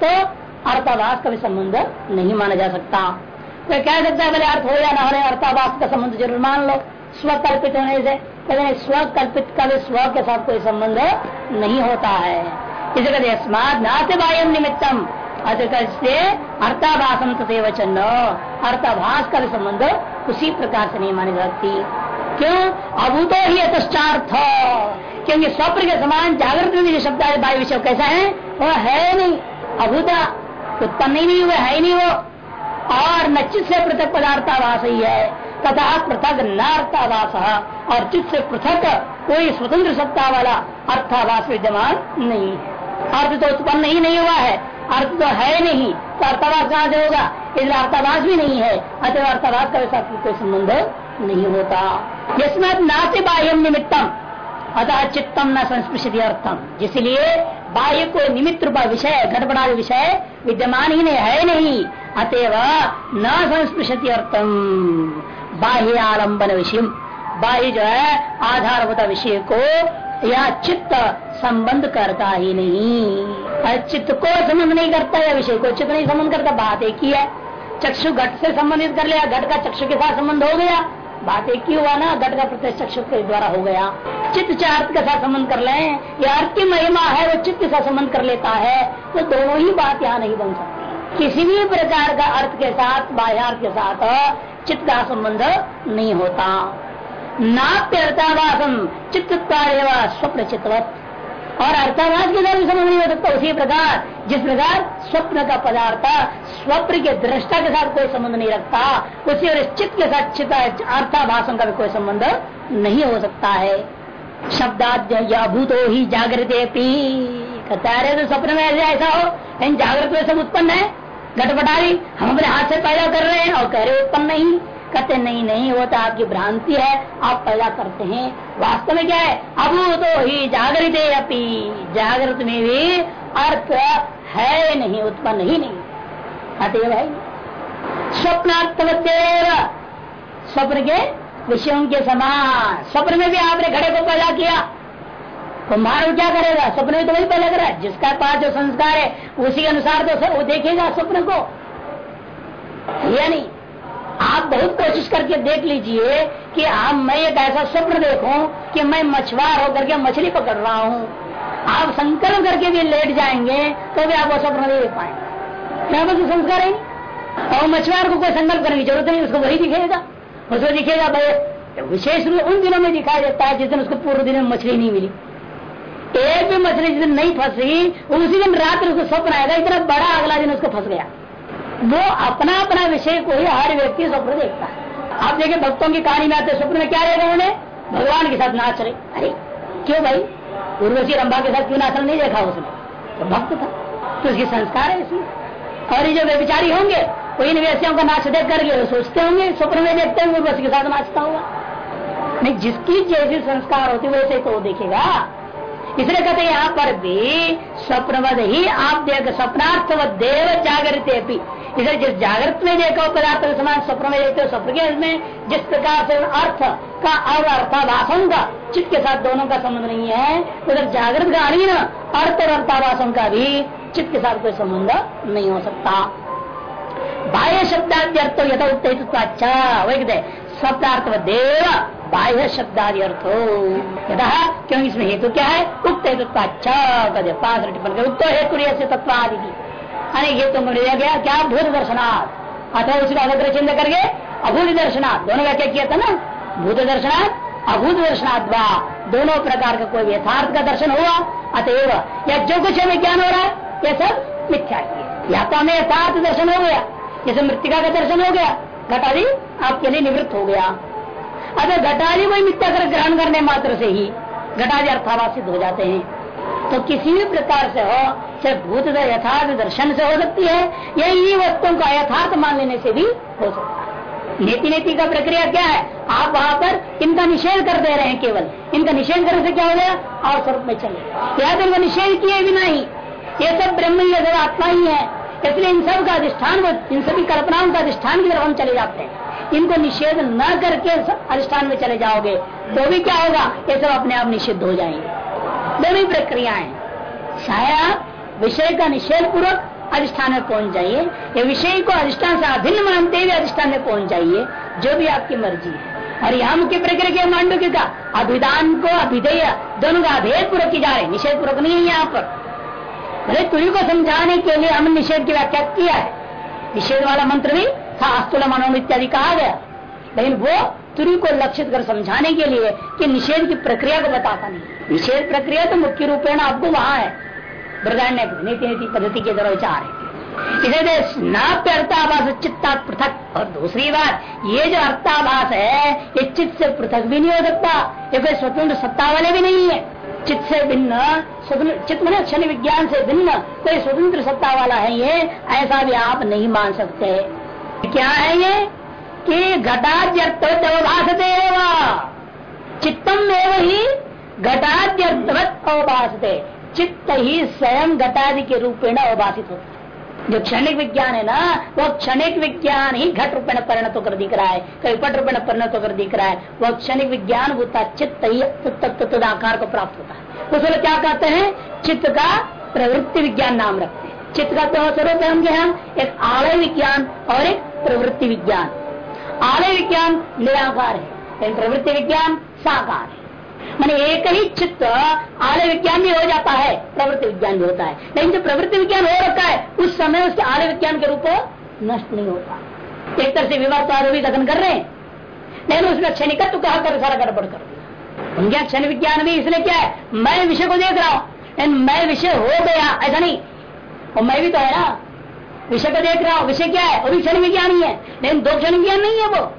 तो अर्थावास का भी संबंध नहीं माना जा सकता। तो कह सकता है भले अर्थ हो या ना हो अर्थावास का संबंध ज़रूर मान लो। स्वकल्पित होने से लेकिन स्वकल्पित का भी स्व के साथ कोई संबंध नहीं होता है। इसे कहते स्मार्ट नाते वायम निमित्तम। से तथे वचन अर्थाभास का भी संबंध उसी प्रकार से नहीं मानी जाती। क्यों? अभूतो ही अतश्चार्थ क्योंकि स्वप्न के समान जागृत शब्द है वायु विषय कैसा है? वो है नहीं। अभूता उत्पन्न ही नहीं हुआ, है ही नहीं वो। और न चित से पृथक पदार्थाभास ही है, तथा पृथक न अर्थाभास और चित्त से पृथक कोई स्वतंत्र सत्ता वाला अर्थाभास विद्यमान नहीं है। अर्थ तो उत्पन्न ही नहीं हुआ है, अर्थ तो है नहीं तो अर्थावास कहाँ से होगा? इसलिए अर्थावास भी नहीं है, अतः अर्थावास का साथ कोई संबंध नहीं होता। जिसमें नाते बाह्य निमित्तम, अतः चित्तम न संस्पृशति अर्थम। जिसलिए बाह्य को निमित्त रूपा विषय घटपड़ा विषय विद्यमान ही नहीं है नहीं अतएव न संस्पृशति अर्थम। बाह्य आलंबन विषय बाह्य जो है, आधारभूत विषय को या चित्त संबंध करता ही नहीं। चित्त को संबंध नहीं करता, या विषय को चित्त नहीं संबंध करता, बात एक ही है। चक्षु घट से संबंधित कर लिया, घट का चक्षु के साथ संबंध हो गया। बात एक ही हुआ ना घट का प्रत्यक्ष चक्षु के द्वारा हो गया। चित्त अर्थ के साथ संबंध कर ले, या अर्थ की महिमा है, वो चित्त के साथ संबंध कर लेता है तो दोनों ही बात यहाँ नहीं बन सकती। किसी भी प्रकार का अर्थ के साथ, बाह्यार्थ के साथ, चित्त का संबंध नहीं होता। नाप्यर्थावासम चित्त स्वप्न चित्तवत और अर्थावास के साथ भी समझ नहीं हो सकता उसी प्रकार, जिस प्रकार स्वप्न का पदार्थ, स्वप्न के दृष्टा के साथ कोई संबंध नहीं रखता, उसी और चित्त के साथ चित्त अर्थाभाषण का भी कोई संबंध नहीं हो सकता है। शब्दाद्य भूतो ही जागृत कहता तो स्वप्न में ऐसे ऐसा हो लेकिन जागृत में सब उत्पन्न है? घटपटारी, हम अपने हाथ से पैदा कर रहे हैं और कह रहे उत्पन्न नहीं। कहते, नहीं नहीं, वो तो आपकी भ्रांति है, आप पैदा करते हैं। वास्तव में क्या है? अब तो ही जागृत अपी। जागृत में भी अर्थ है नहीं, उत्पन्न ही नहीं। अतएव है स्वप्नार्थवदेव स्वप्न के विषयों के समान। स्वप्न में भी आपने घड़े को पैदा किया। कुम्हार क्या करेगा? स्वप्न में तो वही पैदा करा। जिसका पास जो संस्कार है, उसी के अनुसार तो वो देखेगा स्वप्न को। या नहीं आप बहुत कोशिश करके देख लीजिए कि आप, मैं एक ऐसा स्वप्न देखूँ कि मैं मछुआर होकर के मछली पकड़ रहा हूँ। आप संकल्प करके भी लेट जाएँगे तो भी आप वो स्वप्न नहीं देख पाएँगे। क्या बस संस्कार है और मछुआर को कोई संकल्प करने की ज़रूरत नहीं, उसको वही दिखेगा। उसको दिखेगा, भाई, विशेष रूप उन दिनों में दिखाई देता है जिस दिन उसको पूर्व दिन में मछली नहीं मिली। एक भी मछली जिस दिन नहीं फंसी, उसी दिन रात उसको स्वप्न आएगा, इतना बड़ा अगला दिन उसको फंस गया। वो अपना अपना विषय को ही हर व्यक्ति स्वप्न देखता है। आप देखिए भक्तों की कहानी में आते स्वप्न में क्या रहेगा उन्हें भगवान के साथ नाच रहे। अरे, क्यों भाई? उर्वशी रंभा के साथ क्यों नाचना नहीं देखा उसने? तो भक्त था तो उसकी संस्कार है इसमें। और ये जो व्यविचारी होंगे, वो इन व्यक्तियों का नाच देख करके सोचते होंगे, स्वप्न में देखते होंगे, उर्वशी के साथ नाचता हुआ नहीं, जिसकी जैसी संस्कार होती, वैसे तो देखेगा। इसलिए कहते यहाँ पर भी स्वप्नवद ही आप देख स्वप्नार्थ देव जागृत इसे जिस जागृत में देखो, पदार्थ समान, स्वप्न में देखते हो स्वप्न के में, जिस प्रकार से अर्थ का और अर्थाभाषण का, चित्त के साथ दोनों का संबंध नहीं है, उधर जागृत का अधीन अर्थ और अर्थाभाषण का भी चित्त के साथ कोई संबंध नहीं हो सकता। बाह्य शब्दाद्यर्थ यथा उत्तर अच्छा वही कहते शब्दार्थ देव, बाह्य शब्दादि अर्थ हो यथा क्योंकि इसमें हेतु क्या है? उक्त हेतु अच्छा पाँच टिप्पण उक्त हेतु तत्व आदि की अनेक ये तो लिया गया, क्या भूत दर्शनाथ अथवा उसका अलग चिन्ह करके अभूत दर्शनाथ दोनों का क्या किया था ना? भूत दर्शनाथ अभूत दर्शनार्थ दर्शनाथ दोनों प्रकार का कोई यथार्थ का दर्शन हुआ, अतएव या जो कुछ हमें ज्ञान हो रहा है, ये सब मिथ्या या तो हमें यथार्थ दर्शन हो गया जैसे मृतिका का दर्शन हो गया घटादी आपके लिए निवृत्त हो गया। अगर घटादी वही मिथ्या कर ग्रहण करने मात्र से ही घटादी अर्थावासित हो जाते हैं। तो किसी भी प्रकार से हो, चाहे भूत यथार्थ दर्शन से हो सकती है या इन्हीं वस्तुओं का यथार्थ मान लेने से भी हो सकता है। नीति नीति का प्रक्रिया क्या है? आप वहाँ पर इनका निषेध कर दे रहे हैं केवल। इनका निषेध करने से क्या हो गया? और स्वरूप में चले या तो इनका निषेध किए भी नहीं ये सब ब्रह्म ही आत्मा ही है। इसलिए इन सब का अधिष्ठान इन सभी कल्पनाओं का अधिष्ठान की तरफ़ हम चले जाते हैं। इनको निषेध न करके अधिष्ठान में चले जाओगे तो भी क्या होगा? ये सब अपने आप निषिद्ध हो जाएँगे। दोनों प्रक्रियाएँ शायद विषय का निषेध पूर्वक अधिष्ठान में पहुँच जाइए, या विषय को अधिष्ठान से अभिन्न मानते हुए अधिष्ठान में पहुँच जाइए, जो भी आपकी मर्ज़ी है। और यहाँ मुख्य प्रक्रिया मांडव्य का अभिधान को अभिधेय, दोनों का अभेद पूर्वक की जा रहे निषेध पूर्वक नहीं है यहाँ पर। भले तुरी को समझाने के लिए हमने निषेध की व्याख्या किया है। निषेध वाला मंत्र भी था अस्तुल मनोम इत्यादि कहा गया। लेकिन वो तुरी को लक्षित कर समझाने के लिए कि निषेध की प्रक्रिया को बताता नहीं। निषेध प्रक्रिया तो मुख्य रूपेण आपको वहाँ है। बृदान्य नीति नीति पद्धति के द्वारा विचार है। इसे नाप्य अर्थाभास चित्ता पृथक। और दूसरी बात, ये जो अर्थाभास है, ये चित्त से पृथक भी नहीं हो सकता। ये कोई स्वतंत्र सत्ता वाले भी नहीं है। चित्त से भिन्न चित्त मन क्षण विज्ञान से भिन्न कोई स्वतंत्र सत्ता वाला है ये, ऐसा भी आप नहीं मान सकते। क्या है ये? कि घटाद्यर्थवत चित्तम एवं। ही घटाद्यर्थवत अवभाषते चित्त ही स्वयं घटादि के रूप में अवभाषित होता। है जो क्षणिक विज्ञान है ना, वो क्षणिक विज्ञान ही घट रूप में परिणत होकर दिख रहा है कभी पट रूप में परिणत होकर दिख रहा है वह क्षणिक विज्ञान होता चित्त ही आकार को प्राप्त होता है। उसमें क्या कहते हैं? चित्त का प्रवृत्ति विज्ञान नाम रखते हैं। चित्त का तो स्वरूप है हम एक आलय विज्ञान और एक प्रवृत्ति विज्ञान। आलय विज्ञान निराकार है प्रवृत्ति विज्ञान साकार है। मैंने एक ही चित्त आलय विज्ञान भी हो जाता है, प्रवृत्ति विज्ञान भी होता है। लेकिन जो प्रवृत्ति विज्ञान हो रखा है, उस समय उसके आलय विज्ञान के रूप नष्ट नहीं होता। एक तरह से विवाह विवाद भी कथन कर रहे हैं। लेकिन उसमें क्षणिकत्व कहा कर सारा गड़बड़ कर दिया। क्षण विज्ञान भी इसलिए क्या है? मैं विषय को देख रहा हूँ। मैं विषय हो गया, ऐसा नहीं। और मैं भी तो है ना। विषय को देख रहा हूँ। विषय क्या है? वो भी क्षण विज्ञान ही है। लेकिन दो क्षण विज्ञान नहीं है वो।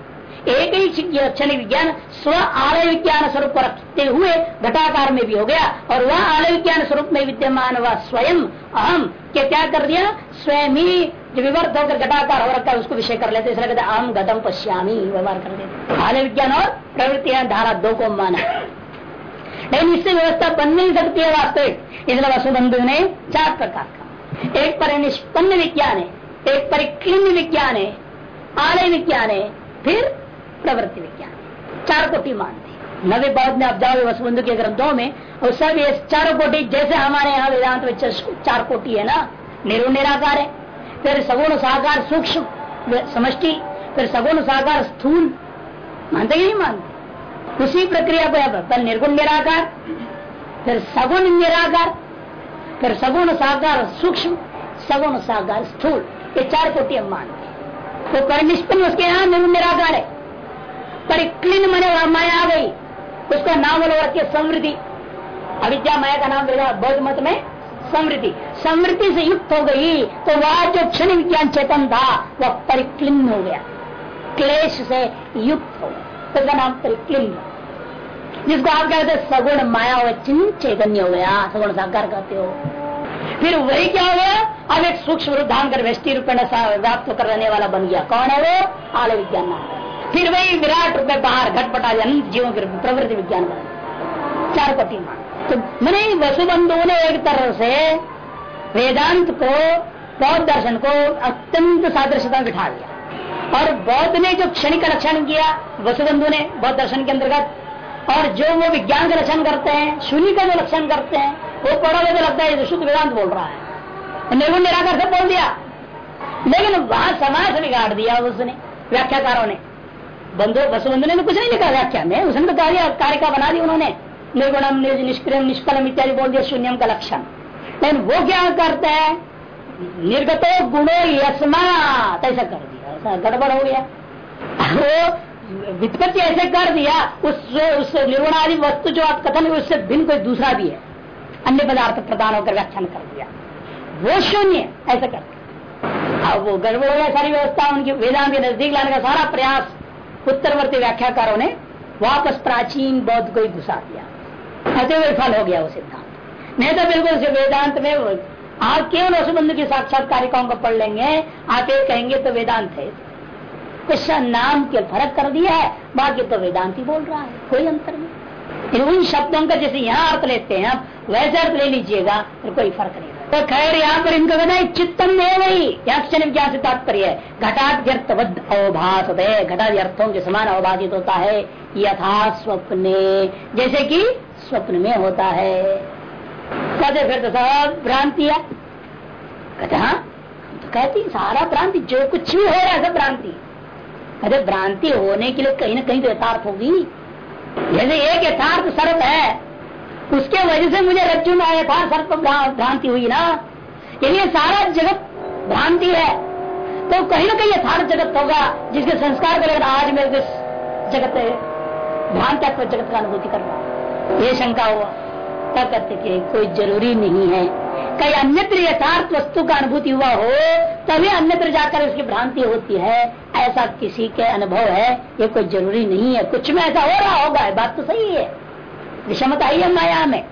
एक ही क्षण विज्ञान स्व आलय विज्ञान स्वरूप रखते हुए घटाकार में भी हो गया। और वह आलय विज्ञान स्वरूप में विद्यमान वह स्वयं अहम के क्या कर दिया? स्वयं ही जो विवर्त होकर घटाकार हो रखा है, उसको विषय कर लेते इसलिए कहते अहम गतम पश्यामी, व्यवहार कर देते आलय विज्ञान और प्रवृत्ति धारा दो को माना। लेकिन इससे व्यवस्था बन नहीं सकती है वास्तविक। इसलिए वसुबंधु ने चार प्रकार एक पर निष्पन्न विज्ञान है एक पर परिक्लिन विज्ञान है आलय विज्ञान है फिर प्रवृत्ति विज्ञान चार कोटि मानते नवे बौद्ध में आप जाओगे वसुबंधु के ग्रंथों में, और सब ये चारों कोटि, जैसे हमारे यहाँ वेदांत में चार कोटि है ना निर्गुण निराकार है। फिर सगुण, साकार, सूक्ष्म समष्टि, फिर सगुण, साकार, स्थूल। मानते कि नहीं मानते? उसी प्रक्रिया को पर निर्गुण निराकार, फिर सगुण निराकार फिर सगुण साकार सूक्ष्म, सगुण साकार स्थूल, ये चार कोटि हम मानते तो पर उसके यहाँ निर्गुण निराकार है पर क्लीन मने माया आ गई। उसका नाम रखे समृद्धि। अविद्या माया का नाम बौद्ध मत में समृद्धि। समृद्धि से युक्त हो गई तो वह जो क्षण विज्ञान चेतन था, वह परिक्लिन्न हो गया। क्लेश से युक्त हो तो उसका नाम परिक्लिन्न जिसको आप कहते हैं, सगुण माया व चिन्ह चैतन्य हो गया, सगुण साकार कहते हो। फिर वही क्या हुआ अब एक सूक्ष्म रूप कर व्यष्टि रूप में व्याप्त कर रहने वाला बन गया। कौन है वो? आल विज्ञान फिर वही विराट रूप में बाहर घटपटा अनंत जीवों के प्रवृत्ति विज्ञान बना चार पति तो मैंने वसुबंधु ने एक तरह से वेदांत को, बौद्ध दर्शन को अत्यंत सादृश्यता बिठा दिया। और बौद्ध ने जो क्षणिक लक्षण किया वसुबंधु ने बौद्ध दर्शन के अंतर्गत और जो वो विज्ञान का लक्षण करते हैं, शून्य का जो लक्षण करते हैं, वो पढ़ोगे तो लगता है शुद्ध वेदांत बोल रहा है। निर्गुण निराकर से बोल दिया। लेकिन वहाँ समाज बिगाड़ दिया उसने, व्याख्याकारों ने। बंधु वसुबंधु ने तो कुछ नहीं लिखा व्याख्या में, उसने तो कार्य कार्य का बना दी उन्होंने। निर्गुणम निष्क्रियम निष्कलम इत्यादि बोल दिया शून्यम का लक्षण। लेकिन वो क्या करते हैं? निर्गतो गुणो यशमा ऐसा कर दिया गड़बड़ हो गया। वित्पत्ति ऐसे कर दिया उस उस निर्गुणादि वस्तु जो आप कथन उससे भिन्न कोई दूसरा भी है। अन्य पदार्थ प्रदान होकर व्याख्यान कर दिया। वो शून्य ऐसा कर अब वो गड़बड़ हो गया सारी व्यवस्था, उनकी वेदांत के नज़दीक लाने का सारा प्रयास उत्तरवर्ती व्याख्याकारों ने वापस प्राचीन बौद्ध को ही घुसा दिया। अतः विफल हो गया वो सिद्धांत। नहीं तो बिल्कुल वेदांत में आप केवल वसुबंधु की साक्षात कारिकाओं को पढ़ लेंगे, आप एक कहेंगे तो वेदांत है। कुछ नाम के फ़र्क कर दिया है, बाकी तो वेदांति बोल रहा है, कोई अंतर नहीं। उन शब्दों का जैसे यहाँ अर्थ लेते हैं आप, वैसे अर्थ ले लीजिएगा, फिर कोई फ़र्क नहीं। तो खैर, यहाँ पर इनको कहना चित्तम में वही से तात्पर्य है। घटाध्यर्थवद अवभाष घटादि अर्थों के समान अवभाषित होता है, यथा स्वप्ने, जैसे कि स्वप्न में होता है। कहते फिर तो सब भ्रांति है। कहते हाँ तो कहती सारा भ्रांति, जो कुछ भी हो रहा है, सब भ्रांति। कहते भ्रांति होने के लिए कहीं ना कहीं तो यथार्थ होगी। जैसे एक यथार्थ सर्प है, उसके वजह से मुझे रज्जु में यथार्थ सर्प भ्रांति हुई ना। यदि सारा जगत भ्रांति है तो कहीं ना कहीं यथार्थ जगत होगा, जिसके संस्कार को आज मेरे जगत भ्रांत जगत का अनुभूति कर रहा ये शंका हुआ। क्या कहते कि कोई ज़रूरी नहीं है। कहीं अन्यत्र यथार्थ वस्तु का अनुभूति हुआ हो, तभी अन्यत्र जाकर उसकी भ्रांति होती है। ऐसा किसी के अनुभव है, ये कोई ज़रूरी नहीं है। कुछ में ऐसा हो रहा होगा बात तो सही है। विषमता ही है माया में।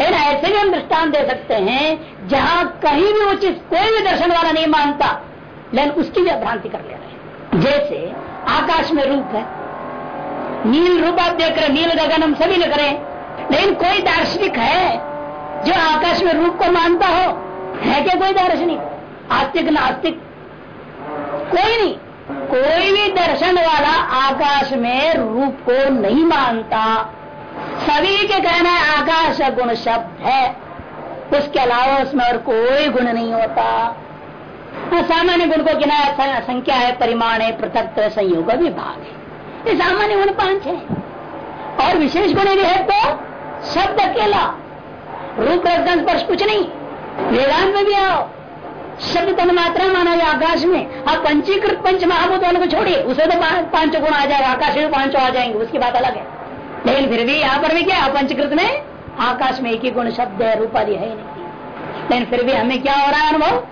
लेकिन ऐसे भी हम दृष्टान दे सकते हैं, जहाँ कहीं भी उचित कोई भी दर्शन वाला नहीं मानता, लेकिन उसकी भी भ्रांति कर ले रहे हैं। जैसे आकाश में रूप है, नील रूप आप देख रहे नील गगन हम सभी लिख रहे हैं। लेकिन कोई दार्शनिक है जो आकाश में रूप को मानता हो? है क्या कोई दार्शनिक? आस्तिक नास्तिक कोई नहीं। कोई भी दर्शन वाला आकाश में रूप को नहीं मानता। सभी के कहना है आकाश गुण शब्द है। उसके अलावा उसमें और कोई गुण नहीं होता। हाँ, सामान्य गुण को गिना संख्या है परिमाण है पृथक संयोग विभाग है। ये सामान्य गुण पाँच है। और विशेष गुण यदि है तो शब्द अकेला। रूप रसगंध स्पर्श कुछ नहीं। वेदांत में भी आओ। शब्द तन मात्रा माना गया आकाश में। आप पंचीकृत पंच महाभूत को छोड़िए। उसे तो पाँच गुण आ जाएगा। आकाश में पाँचों आ जाएँगे। उसकी बात अलग है। लेकिन फिर भी यहाँ पर भी क्या पंचकृत में आकाश में एक ही गुण, शब्द है रूप आदि है नहीं। लेकिन फिर भी हमें क्या हो रहा है अनुभव?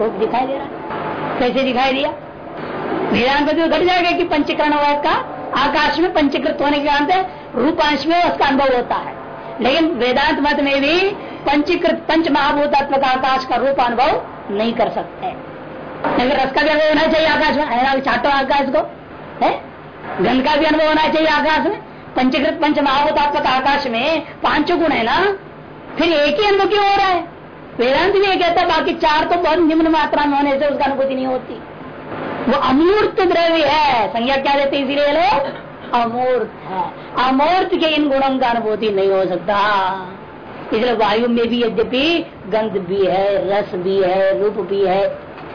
रूप दिखाई दे रहा है। कैसे दिखाई दिया? वेदांत तो घट जाएगा कि पंचकरण का आकाश में पंचीकृत होने के कारण रूपांश में उसका अनुभव होता है। लेकिन वेदांत मत में भी पंचीकृत पंच महाभूतात्मक आकाश का रूप अनुभव नहीं कर सकते। लेकिन रस का भी अनुभव होना चाहिए आकाश में चाटो आकाश को, है? गंध का भी अनुभव होना चाहिए आकाश में। पंचीकृत पंच महाभूतात्मक आकाश में पाँच गुण है ना? फिर एक ही अनुभव क्यों हो रहा है? वेदांत भी ये कहता बाकी चार तो बहुत निम्न मात्रा में होने से उसका अनुभूति नहीं होती। वो अमूर्त द्रव्य है। संज्ञा क्या देते इसीलिए लोग? अमूर्त है। अमूर्त के इन गुणों का अनुभूति नहीं हो सकता। इसलिए वायु में भी यद्यपि गंध भी है, रस भी है, रूप भी है,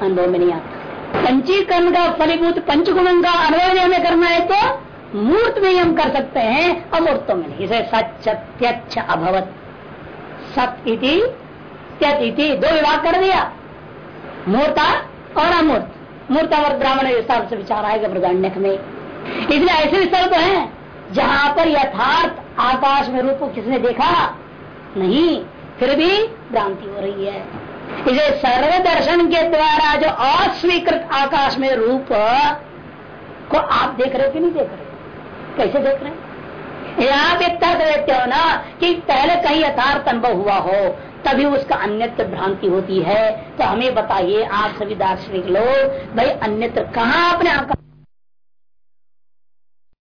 अनुभव में नहीं आता। पंचीकरण का फलीभूत पंचगुण का अनुभव हमें करना है तो मूर्त में हम कर सकते हैं, अमूर्तों में नहीं। इसे सत्यक्ष अभवत। सत इति दो विभाग कर दिया। मूर्ता और अमूर्त। मूर्तावर्त ब्राह्मण विस्तार से विचार आएगा मृदान्यक में। इसलिए ऐसे तो है जहाँ पर यथार्थ आकाश में रूप किसने देखा? नहीं, फिर भी भ्रांति हो रही है। इसे सर्व दर्शन के द्वारा जो अस्वीकृत आकाश में रूप को आप देख रहे हो कि नहीं देख रहे कैसे देख रहे हैं? आप एक तर्क देते हो ना कि पहले कहीं यथार्थ अनुभव हुआ हो, तभी उसका अन्यत्र भ्रांति होती है। तो हमें बताइए, आप सभी दार्शनिक लोग, भाई, अन्यत्र कहाँ अपने आकाश